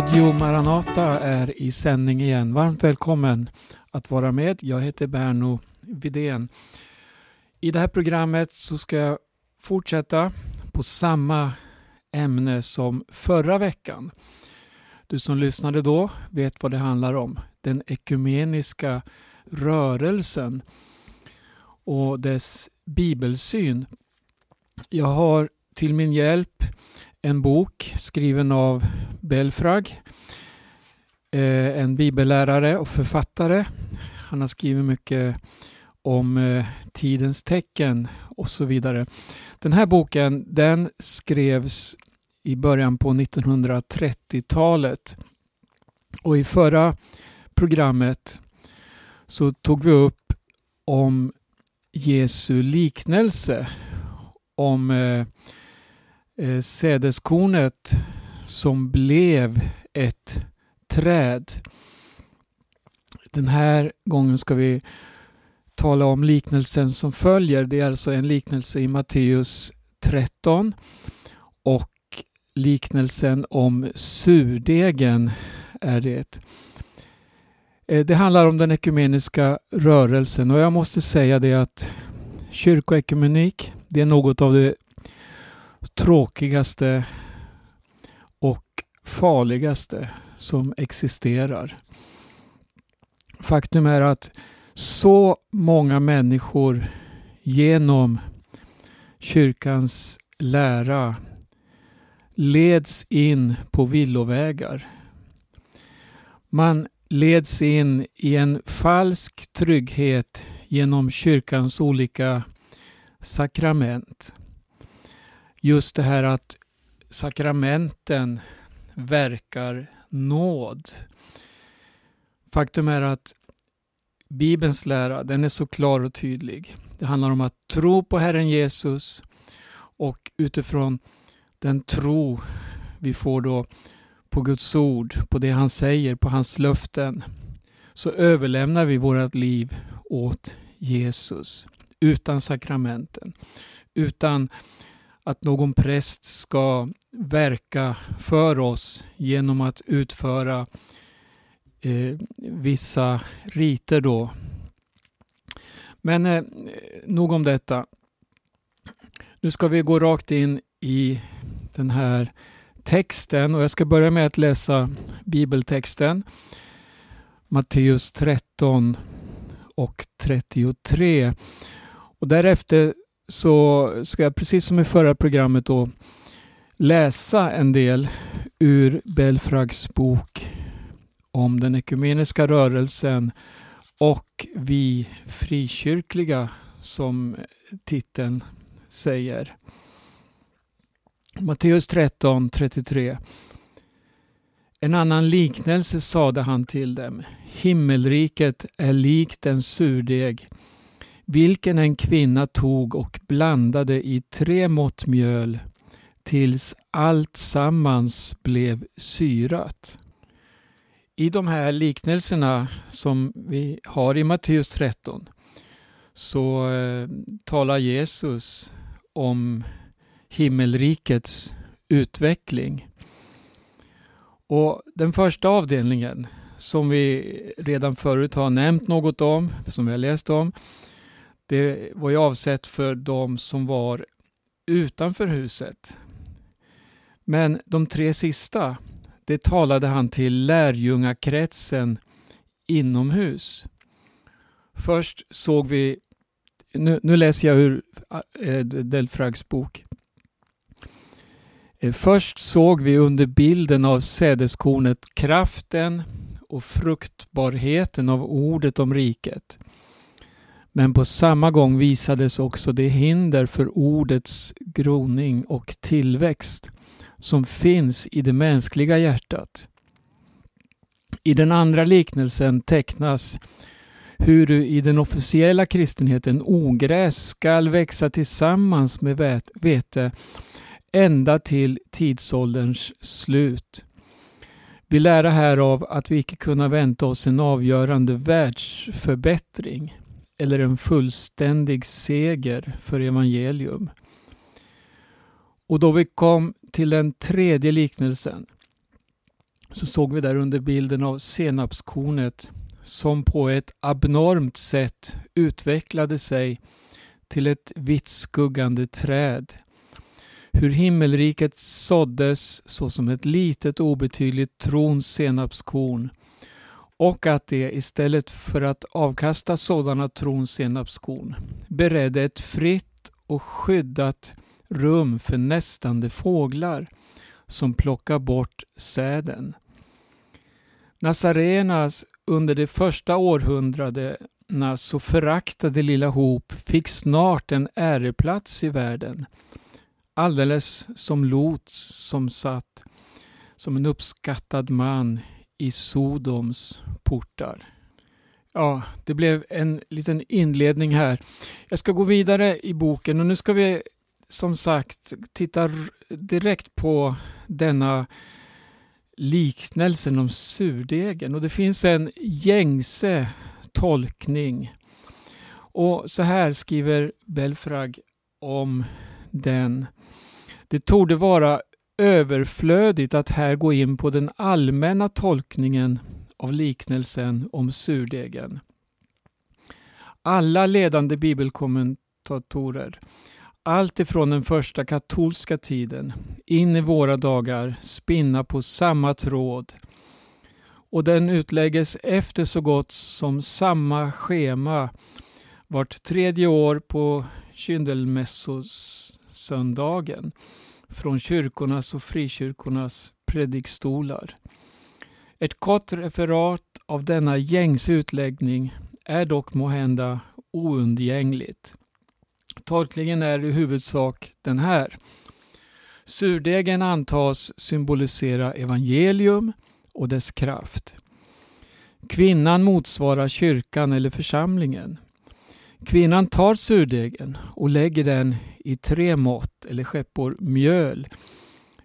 Radio Maranata är i sändning igen. Varmt välkommen att vara med. Jag heter Berno Vidén. I det här programmet så ska jag fortsätta på samma ämne som förra veckan. Du som lyssnade då vet vad det handlar om. Den ekumeniska rörelsen och dess bibelsyn. Jag har till min hjälp en bok skriven av Belfrag, eh, en bibellärare och författare. Han har skrivit mycket om eh, tidens tecken och så vidare. Den här boken den skrevs i början på 1930-talet och i förra programmet så tog vi upp om Jesu liknelse om eh, eh, sädeskornet som blev ett träd. Den här gången ska vi tala om liknelsen som följer. Det är alltså en liknelse i Matteus 13 och liknelsen om surdegen är det. Eh, det handlar om den ekumeniska rörelsen och jag måste säga det att kyrkoekumenik, det är något av det tråkigaste och farligaste som existerar. Faktum är att så många människor genom kyrkans lära leds in på villovägar. Man leds in i en falsk trygghet genom kyrkans olika sakrament. Just det här att sakramenten verkar nåd. Faktum är att Bibelns lära den är så klar och tydlig. Det handlar om att tro på Herren Jesus och utifrån den tro vi får då på Guds ord, på det han säger, på hans löften, så överlämnar vi vårt liv åt Jesus utan sakramenten, utan att någon präst ska verka för oss genom att utföra eh, vissa riter då. Men eh, nog om detta. Nu ska vi gå rakt in i den här texten och jag ska börja med att läsa bibeltexten. Matteus 13 och 33. Och därefter så ska jag precis som i förra programmet då läsa en del ur Belfrags bok om den ekumeniska rörelsen och vi frikyrkliga som titeln säger. Matteus 13, 33. En annan liknelse sade han till dem. Himmelriket är likt en surdeg vilken en kvinna tog och blandade i tre mått mjöl tills allt sammans blev syrat. I de här liknelserna som vi har i Matteus 13 så eh, talar Jesus om himmelrikets utveckling. Och Den första avdelningen som vi redan förut har nämnt något om, som vi har läst om, det var ju avsett för de som var utanför huset. Men de tre sista, det talade han till lärjungakretsen inomhus. Först såg vi, nu, nu läser jag ur eh, äh, Delfrags bok. Eh, först såg vi under bilden av sädeskornet kraften och fruktbarheten av ordet om riket. Men på samma gång visades också det hinder för ordets groning och tillväxt som finns i det mänskliga hjärtat. I den andra liknelsen tecknas hur i den officiella kristenheten ogräs skall växa tillsammans med vete ända till tidsålderns slut. Vi lära härav att vi icke kunna vänta oss en avgörande världsförbättring eller en fullständig seger för evangelium. Och då vi kom till den tredje liknelsen så såg vi där under bilden av senapskornet som på ett abnormt sätt utvecklade sig till ett vitt skuggande träd. Hur himmelriket såddes såsom ett litet obetydligt trons senapskorn och att de istället för att avkasta sådana tronsenapskorn beredde ett fritt och skyddat rum för nästande fåglar som plockar bort säden. Nazarenas under de första århundradena så föraktade lilla hop fick snart en äreplats i världen. Alldeles som Lot som satt som en uppskattad man i Sodoms portar. Ja, det blev en liten inledning här. Jag ska gå vidare i boken och nu ska vi som sagt titta direkt på denna liknelsen om surdegen och det finns en gängse tolkning. Och så här skriver Belfrag om den. Det torde vara överflödigt att här gå in på den allmänna tolkningen av liknelsen om surdegen. Alla ledande bibelkommentatorer allt ifrån den första katolska tiden in i våra dagar spinna på samma tråd och den utlägges efter så gott som samma schema vart tredje år på kyndelmässosöndagen från kyrkornas och frikyrkornas predikstolar. Ett kort referat av denna gängse utläggning är dock måhända oundgängligt. Tolkningen är i huvudsak den här. Surdegen antas symbolisera evangelium och dess kraft. Kvinnan motsvarar kyrkan eller församlingen. Kvinnan tar surdegen och lägger den i tre mått eller skeppor mjöl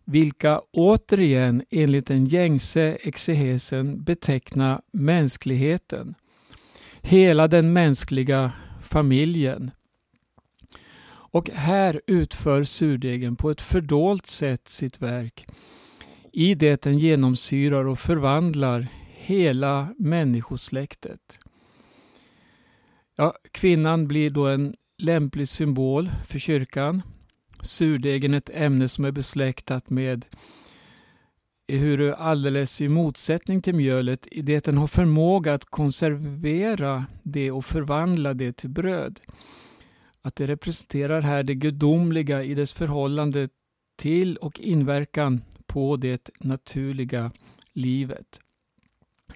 vilka återigen enligt den gängse exegesen betecknar mänskligheten. Hela den mänskliga familjen och här utför surdegen på ett fördolt sätt sitt verk i det den genomsyrar och förvandlar hela människosläktet. Ja, kvinnan blir då en lämplig symbol för kyrkan. Surdegen är ett ämne som är besläktat med hur alldeles i motsättning till mjölet i det den har förmåga att konservera det och förvandla det till bröd att det representerar här det gudomliga i dess förhållande till och inverkan på det naturliga livet.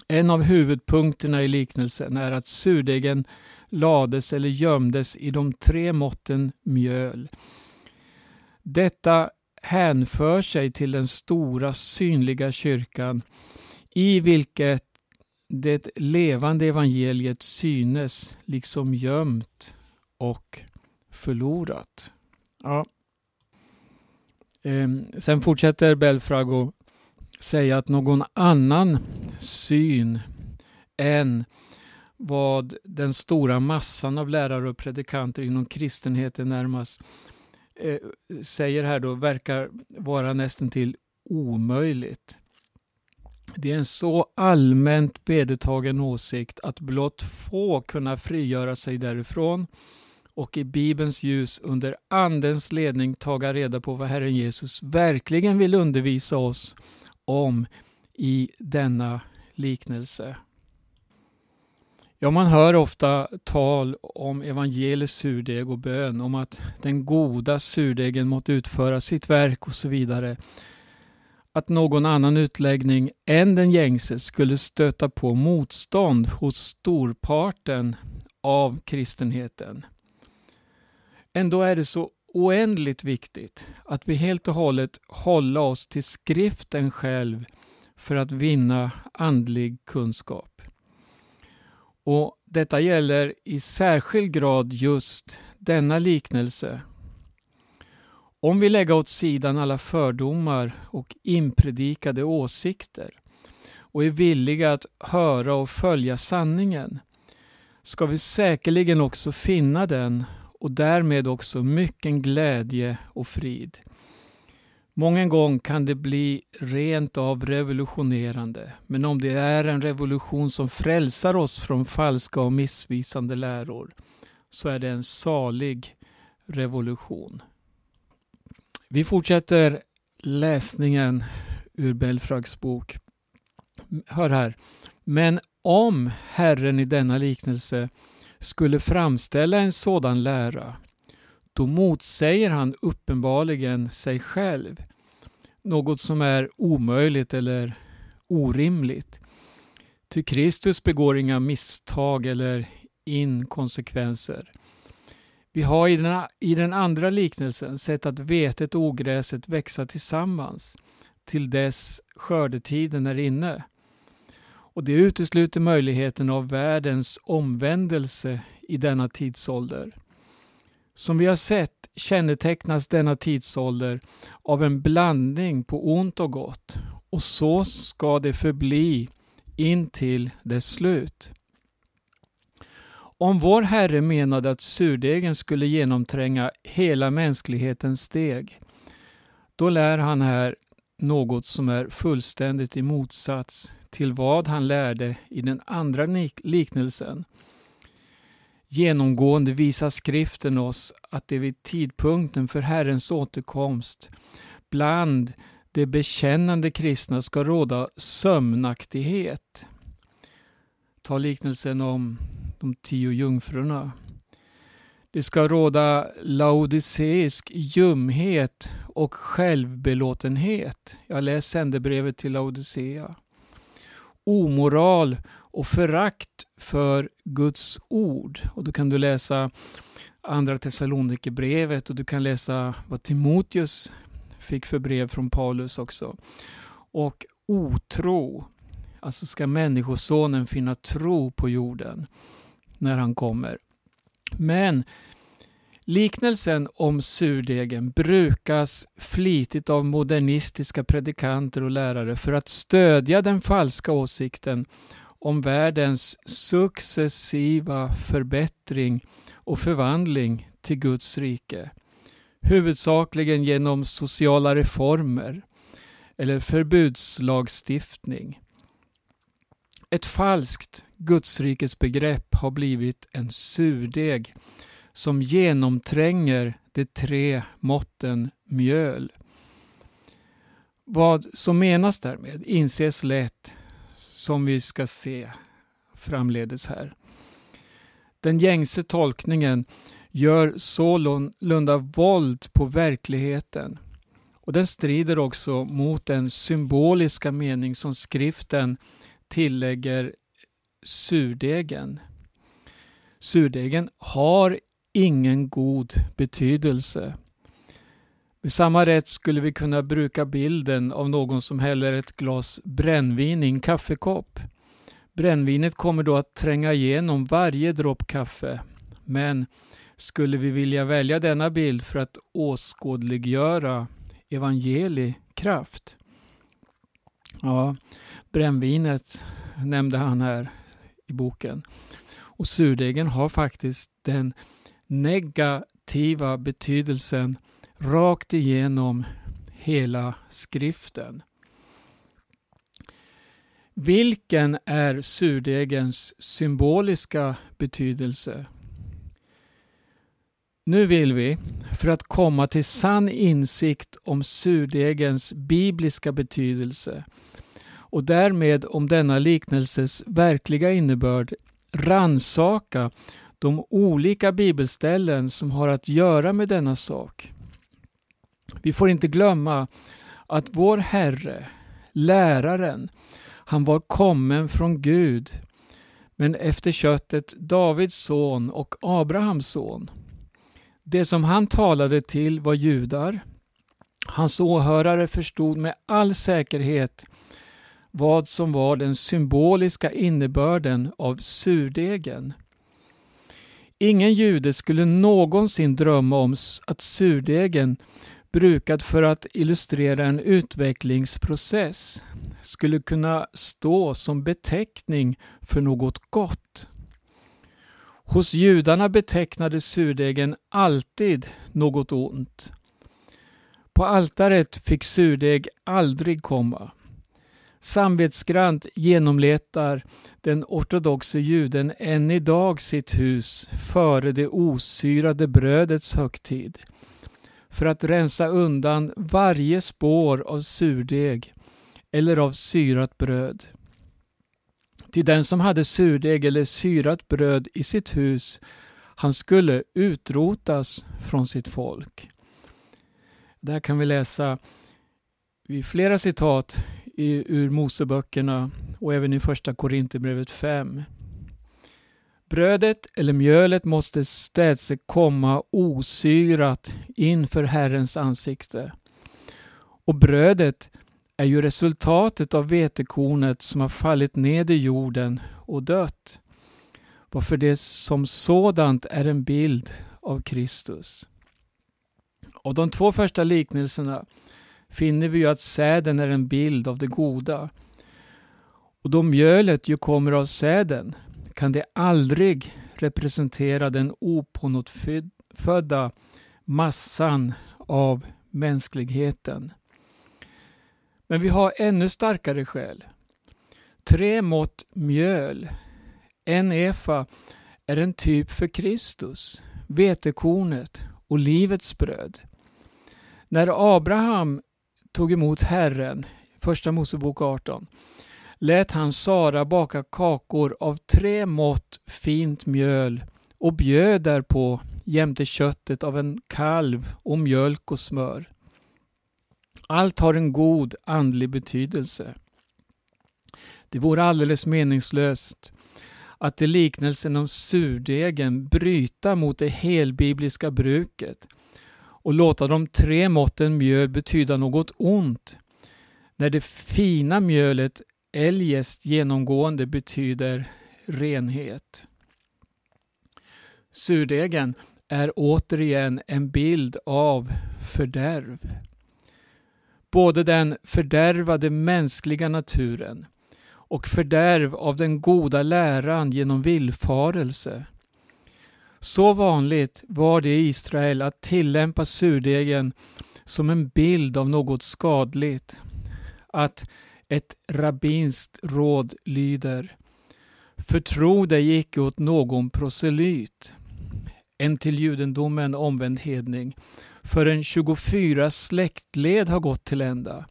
En av huvudpunkterna i liknelsen är att surdegen lades eller gömdes i de tre måtten mjöl. Detta hänför sig till den stora synliga kyrkan i vilket det levande evangeliet synes liksom gömt och förlorat. Ja. Ehm, sen fortsätter Belfrago säga att någon annan syn än vad den stora massan av lärare och predikanter inom kristenheten närmast eh, säger här då verkar vara nästan till omöjligt. Det är en så allmänt vedertagen åsikt att blott få kunna frigöra sig därifrån och i Bibelns ljus under Andens ledning taga reda på vad Herren Jesus verkligen vill undervisa oss om i denna liknelse. Ja, man hör ofta tal om evangelisk surdeg och bön, om att den goda surdegen måtte utföra sitt verk och så vidare. Att någon annan utläggning än den gängse skulle stöta på motstånd hos storparten av kristenheten. Ändå är det så oändligt viktigt att vi helt och hållet håller oss till skriften själv för att vinna andlig kunskap. Och Detta gäller i särskild grad just denna liknelse. Om vi lägger åt sidan alla fördomar och inpredikade åsikter och är villiga att höra och följa sanningen ska vi säkerligen också finna den och därmed också mycken glädje och frid. Många gång kan det bli rent av revolutionerande, men om det är en revolution som frälsar oss från falska och missvisande läror så är det en salig revolution. Vi fortsätter läsningen ur Belfrags bok. Hör här. Men om Herren i denna liknelse skulle framställa en sådan lära, då motsäger han uppenbarligen sig själv. Något som är omöjligt eller orimligt. Ty Kristus begår inga misstag eller inkonsekvenser. Vi har i den, i den andra liknelsen sett att vetet och ogräset växa tillsammans till dess skördetiden är inne. Och det utesluter möjligheten av världens omvändelse i denna tidsålder. Som vi har sett kännetecknas denna tidsålder av en blandning på ont och gott och så ska det förbli intill dess slut. Om vår Herre menade att surdegen skulle genomtränga hela mänsklighetens steg, då lär han här något som är fullständigt i motsats till vad han lärde i den andra liknelsen. Genomgående visar skriften oss att det vid tidpunkten för Herrens återkomst bland de bekännande kristna ska råda sömnaktighet. Ta liknelsen om de tio jungfrurna. Det ska råda laodiceisk ljumhet och självbelåtenhet. Jag läser sändebrevet till Laodicea. Omoral och förakt för Guds ord. Och då kan du läsa Andra Thessalonikerbrevet och du kan läsa vad Timoteus fick för brev från Paulus också. Och otro. Alltså ska Människosonen finna tro på jorden när han kommer. Men liknelsen om surdegen brukas flitigt av modernistiska predikanter och lärare för att stödja den falska åsikten om världens successiva förbättring och förvandling till Guds rike. Huvudsakligen genom sociala reformer eller förbudslagstiftning. Ett falskt Gudsrikets begrepp har blivit en surdeg som genomtränger de tre måtten mjöl. Vad som menas därmed inses lätt som vi ska se framledes här. Den gängse tolkningen gör sålunda våld på verkligheten och den strider också mot den symboliska mening som skriften tillägger surdegen. Surdegen har ingen god betydelse. Med samma rätt skulle vi kunna bruka bilden av någon som häller ett glas brännvin i en kaffekopp. Brännvinet kommer då att tränga igenom varje dropp kaffe. Men skulle vi vilja välja denna bild för att åskådliggöra evangelikraft? Ja, brännvinet nämnde han här i boken. Och surdegen har faktiskt den negativa betydelsen rakt igenom hela skriften. Vilken är surdegens symboliska betydelse? Nu vill vi, för att komma till sann insikt om surdegens bibliska betydelse och därmed om denna liknelses verkliga innebörd, ransaka de olika bibelställen som har att göra med denna sak. Vi får inte glömma att vår Herre, läraren, han var kommen från Gud, men efter köttet Davids son och Abrahams son. Det som han talade till var judar. Hans åhörare förstod med all säkerhet vad som var den symboliska innebörden av surdegen. Ingen jude skulle någonsin drömma om att surdegen, brukad för att illustrera en utvecklingsprocess, skulle kunna stå som beteckning för något gott. Hos judarna betecknade surdegen alltid något ont. På altaret fick surdeg aldrig komma. Samvetsgrant genomletar den ortodoxe juden än idag sitt hus före det osyrade brödets högtid för att rensa undan varje spår av surdeg eller av syrat bröd. Till den som hade surdeg eller syrat bröd i sitt hus, han skulle utrotas från sitt folk. Där kan vi läsa i flera citat ur Moseböckerna och även i första Korinthierbrevet 5. Brödet eller mjölet måste städse komma osyrat inför Herrens ansikte. Och brödet är ju resultatet av vetekornet som har fallit ned i jorden och dött. Varför det som sådant är en bild av Kristus. Av de två första liknelserna finner vi ju att säden är en bild av det goda. Och då mjölet ju kommer av säden kan det aldrig representera den opånåtfödda massan av mänskligheten. Men vi har ännu starkare skäl. Tre mått mjöl, en efa, är en typ för Kristus, vetekornet och livets bröd. När Abraham tog emot Herren, Första Mosebok 18, lät han Sara baka kakor av tre mått fint mjöl och bjöd därpå jämte köttet av en kalv och mjölk och smör. Allt har en god andlig betydelse. Det vore alldeles meningslöst att i liknelsen om surdegen bryta mot det helbibliska bruket och låta de tre måtten mjöl betyda något ont när det fina mjölet eljest genomgående betyder renhet. Surdegen är återigen en bild av fördärv. Både den fördärvade mänskliga naturen och fördärv av den goda läran genom villfarelse. Så vanligt var det i Israel att tillämpa surdegen som en bild av något skadligt. Att ett rabbinskt råd lyder Förtro dig icke åt någon proselyt, en till judendomen omvänd hedning, förrän 24 släktled har gått till ända,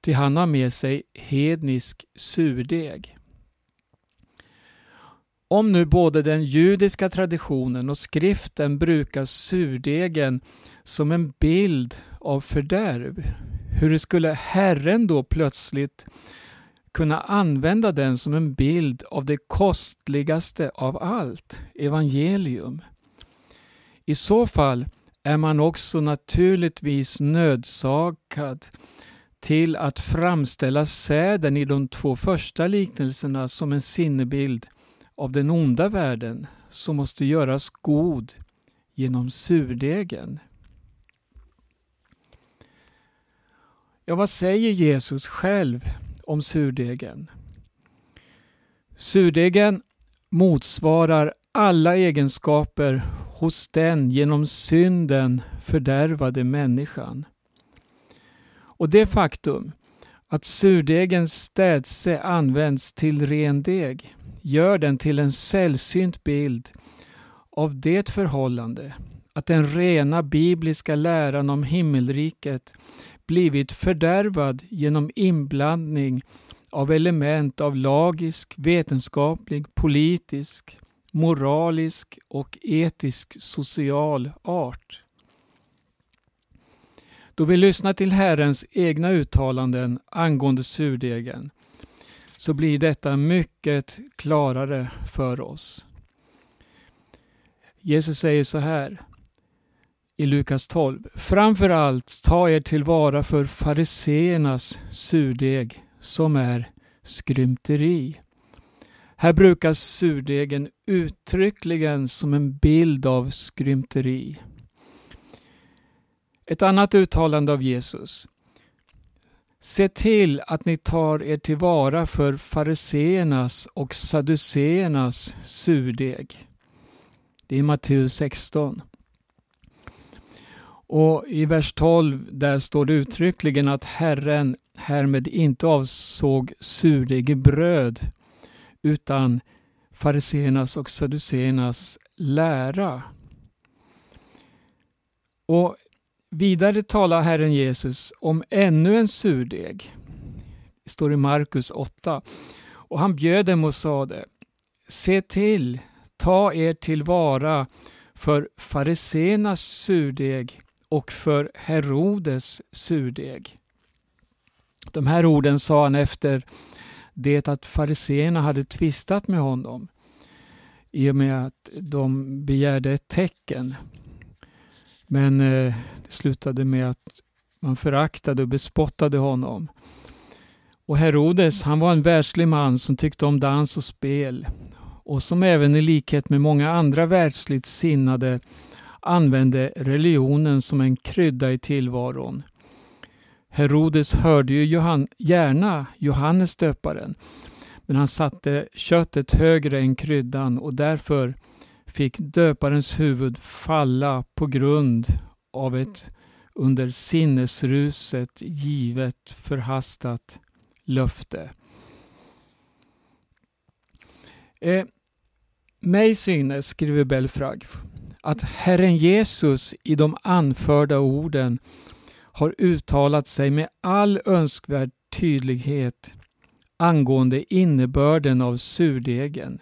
ty han har med sig hednisk surdeg. Om nu både den judiska traditionen och skriften brukar surdegen som en bild av fördärv, hur skulle Herren då plötsligt kunna använda den som en bild av det kostligaste av allt, evangelium? I så fall är man också naturligtvis nödsakad till att framställa säden i de två första liknelserna som en sinnebild av den onda världen som måste göras god genom surdegen. Ja, vad säger Jesus själv om surdegen? Surdegen motsvarar alla egenskaper hos den genom synden fördärvade människan. Och det faktum att surdegens städse används till ren deg gör den till en sällsynt bild av det förhållande att den rena bibliska läran om himmelriket blivit fördärvad genom inblandning av element av lagisk, vetenskaplig, politisk, moralisk och etisk social art. Då vi lyssnar till Herrens egna uttalanden angående surdegen så blir detta mycket klarare för oss. Jesus säger så här i Lukas 12. Framför allt ta er tillvara för fariseernas surdeg som är skrymteri. Här brukas surdegen uttryckligen som en bild av skrymteri. Ett annat uttalande av Jesus. Se till att ni tar er tillvara för fariseernas och saducéernas surdeg. Det är Matteus 16. Och i vers 12 där står det uttryckligen att Herren härmed inte avsåg surdegsbröd utan fariseernas och saduceernas lära. Och Vidare talar Herren Jesus om ännu en surdeg. Det står i Markus 8. Och han bjöd dem och sade Se till, ta er tillvara för fariseernas surdeg och för Herodes surdeg. De här orden sa han efter det att fariseerna hade tvistat med honom i och med att de begärde ett tecken. Men eh, det slutade med att man föraktade och bespottade honom. Och Herodes, han var en världslig man som tyckte om dans och spel och som även i likhet med många andra världsligt sinnade använde religionen som en krydda i tillvaron. Herodes hörde ju Johan, gärna Johannes döparen, men han satte köttet högre än kryddan och därför fick döparens huvud falla på grund av ett under sinnesruset givet förhastat löfte. Eh, mig synes, skriver Belfrage, att Herren Jesus i de anförda orden har uttalat sig med all önskvärd tydlighet angående innebörden av surdegen.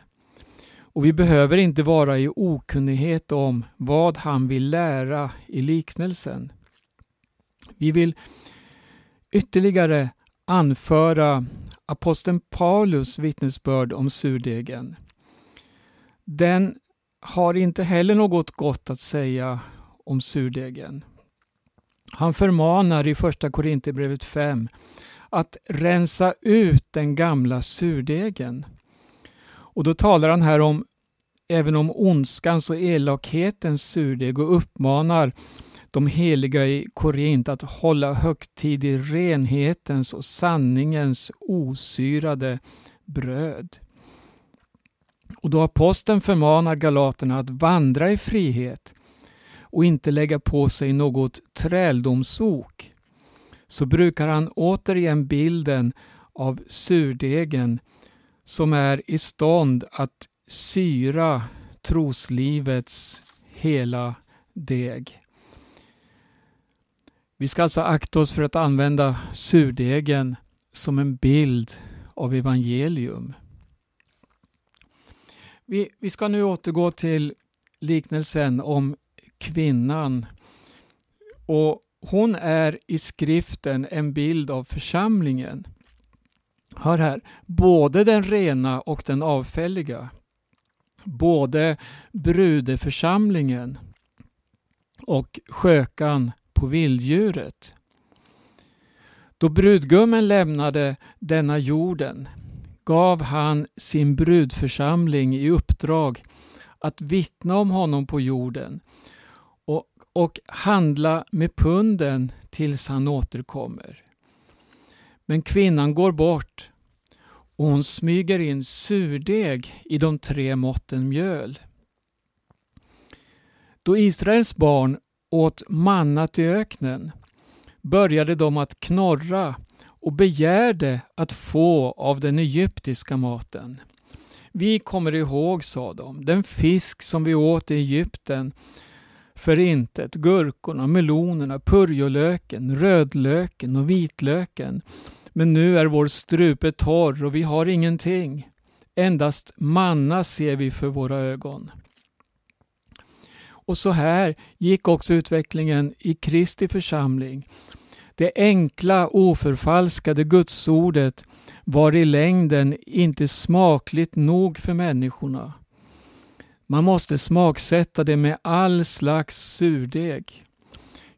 Och vi behöver inte vara i okunnighet om vad han vill lära i liknelsen. Vi vill ytterligare anföra aposteln Paulus vittnesbörd om surdegen. Den har inte heller något gott att säga om surdegen. Han förmanar i första Korinthierbrevet 5 att rensa ut den gamla surdegen. Och då talar han här om även om ondskans och elakhetens surdeg och uppmanar de heliga i Korint att hålla högtid i renhetens och sanningens osyrade bröd. Och då aposteln förmanar galaterna att vandra i frihet och inte lägga på sig något träldomsok så brukar han återigen bilden av surdegen som är i stånd att syra troslivets hela deg. Vi ska alltså akta oss för att använda surdegen som en bild av evangelium. Vi, vi ska nu återgå till liknelsen om kvinnan. Och Hon är i skriften en bild av församlingen. Hör här, både den rena och den avfälliga. Både brudeförsamlingen och skökan på vilddjuret. Då brudgummen lämnade denna jorden gav han sin brudförsamling i uppdrag att vittna om honom på jorden och, och handla med punden tills han återkommer. Men kvinnan går bort och hon smyger in surdeg i de tre måtten mjöl. Då Israels barn åt mannat i öknen började de att knorra och begärde att få av den egyptiska maten. Vi kommer ihåg, sa de, den fisk som vi åt i Egypten för intet, gurkorna, melonerna, purjolöken, rödlöken och vitlöken. Men nu är vår strupe torr och vi har ingenting. Endast manna ser vi för våra ögon. Och så här gick också utvecklingen i Kristi församling. Det enkla, oförfalskade gudsordet var i längden inte smakligt nog för människorna. Man måste smaksätta det med all slags surdeg.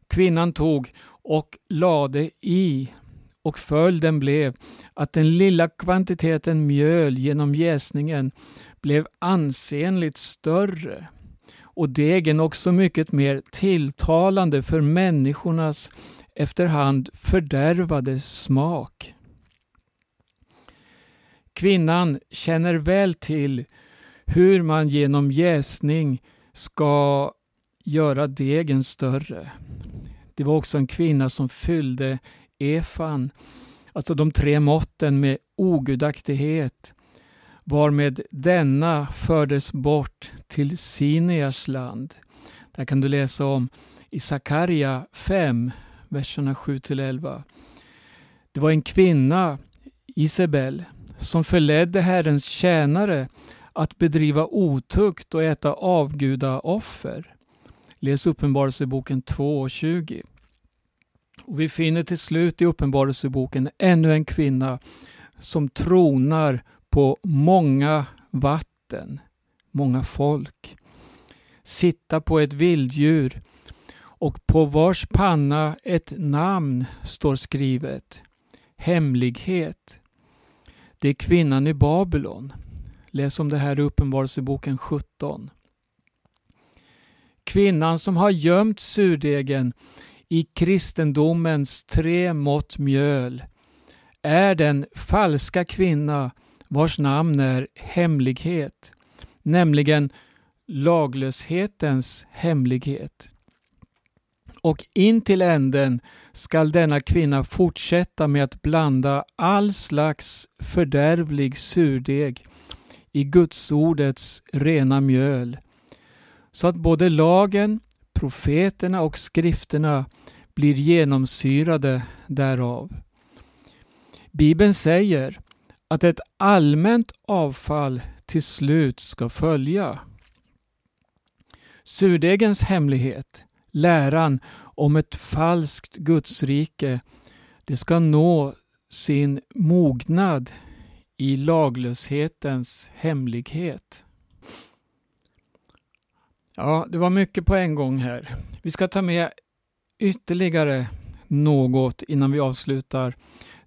Kvinnan tog och lade i och följden blev att den lilla kvantiteten mjöl genom jäsningen blev ansenligt större och degen också mycket mer tilltalande för människornas efterhand fördärvade smak. Kvinnan känner väl till hur man genom jäsning ska göra degen större. Det var också en kvinna som fyllde efan, alltså de tre måtten med ogudaktighet, varmed denna fördes bort till Sineas land. Där kan du läsa om i Sakaria 5, verserna 7-11. Det var en kvinna, Isabel, som förledde Herrens tjänare att bedriva otukt och äta avgudaoffer. Läs Uppenbarelseboken 2 och 20. Och vi finner till slut i Uppenbarelseboken ännu en kvinna som tronar på många vatten, många folk. Sitta på ett vilddjur och på vars panna ett namn står skrivet. Hemlighet. Det är kvinnan i Babylon. Läs om det här i Uppenbarelseboken 17. Kvinnan som har gömt surdegen i kristendomens tre mått mjöl är den falska kvinna vars namn är hemlighet, nämligen laglöshetens hemlighet. Och in till änden skall denna kvinna fortsätta med att blanda all slags fördärvlig surdeg i Gudsordets rena mjöl, så att både lagen, profeterna och skrifterna blir genomsyrade därav. Bibeln säger att ett allmänt avfall till slut ska följa. Surdegens hemlighet, läran om ett falskt gudsrike, det ska nå sin mognad i laglöshetens hemlighet. Ja, det var mycket på en gång här. Vi ska ta med ytterligare något innan vi avslutar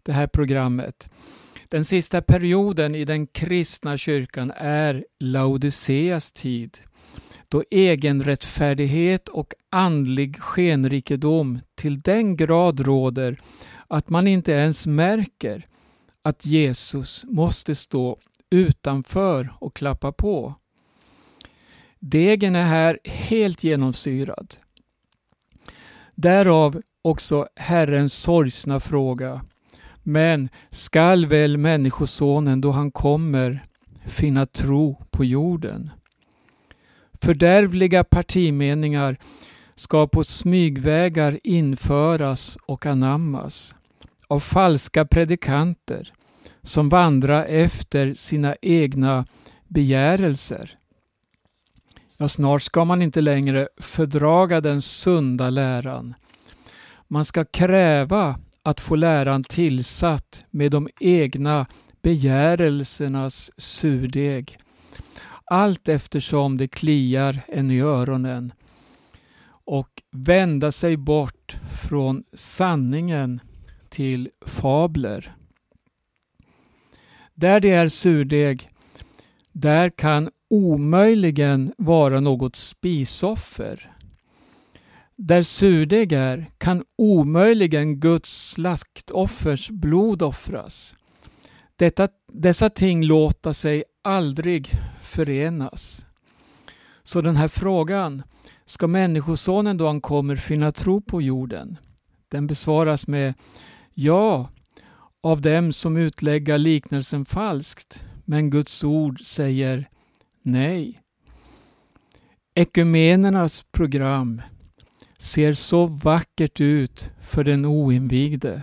det här programmet. Den sista perioden i den kristna kyrkan är Laodiceas tid då egenrättfärdighet och andlig skenrikedom till den grad råder att man inte ens märker att Jesus måste stå utanför och klappa på. Degen är här helt genomsyrad. Därav också Herrens sorgsna fråga. Men skall väl Människosonen då han kommer finna tro på jorden? Fördärvliga partimeningar ska på smygvägar införas och anammas av falska predikanter som vandrar efter sina egna begärelser. Ja, snart ska man inte längre fördraga den sunda läran. Man ska kräva att få läran tillsatt med de egna begärelsernas surdeg. Allt eftersom det kliar en i öronen och vända sig bort från sanningen till fabler. Där det är surdeg, där kan omöjligen vara något spisoffer. Där surdeg är kan omöjligen Guds slaktoffers blod offras. Detta, dessa ting låta sig aldrig förenas. Så den här frågan, ska Människosonen då han kommer finna tro på jorden? Den besvaras med ja, av dem som utlägger liknelsen falskt, men Guds ord säger nej. Ekumenernas program ser så vackert ut för den oinvigde.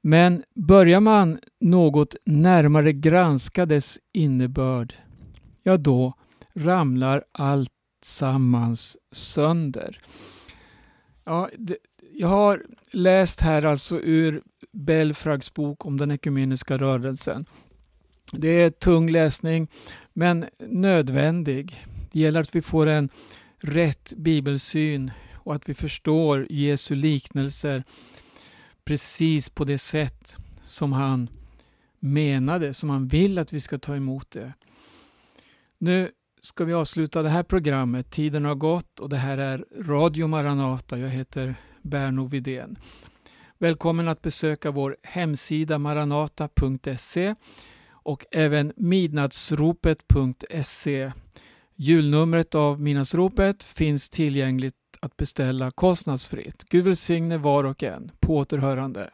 Men börjar man något närmare granska dess innebörd, ja då ramlar allt sammans sönder. Ja, det, jag har läst här alltså ur Belfrags bok om den ekumeniska rörelsen. Det är tung läsning, men nödvändig. Det gäller att vi får en rätt bibelsyn och att vi förstår Jesu liknelser precis på det sätt som han menade, som han vill att vi ska ta emot det. Nu ska vi avsluta det här programmet. Tiden har gått och det här är Radio Maranata. Jag heter Berno Vidén. Välkommen att besöka vår hemsida maranata.se och även midnattsropet.se. Julnumret av Midnattsropet finns tillgängligt att beställa kostnadsfritt. Gud välsigne var och en. På återhörande.